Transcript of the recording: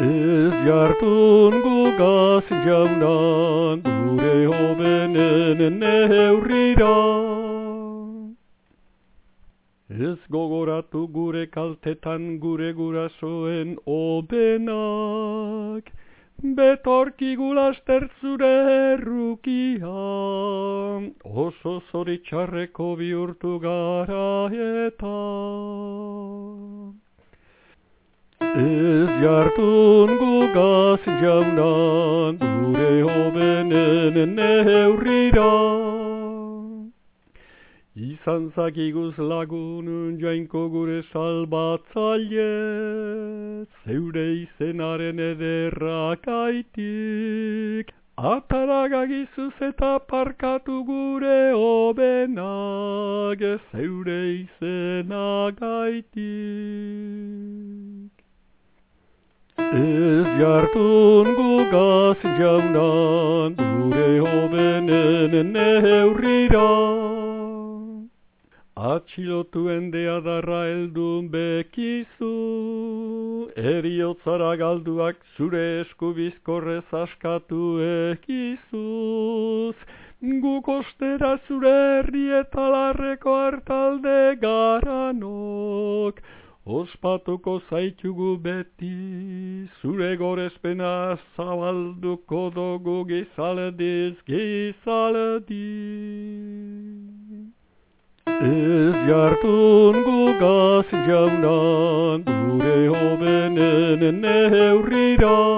jartun gugaz jaunan gure hobenen neurrira. Ez gogoratu gure kaltetan gure gurasoen obenak, betorki gulaster zure errukia, oso zoritxarreko bihurtu gara eta. Ez jartun gugaz jaunan gure hobenen neurrira. Izan zakiguz lagunun jainko gure salbatzaile, zeure izenaren ederrakaitik, ataragagizuz eta parkatu gure obenak, zeure izenagaitik. Jartun gugaz jaunan gure hobenen neurrira. Atxilotu endea darra eldun bekizu, eriotzara galduak zure esku bizkorrez askatu ekizuz, guk ostera zure herri eta larreko hartalde garanok, ospatuko zaitugu beti, zure gorezpena zabalduko dugu gizalediz gizalediz. Ez jartun gugaz jaunan gure hobenen neurrira.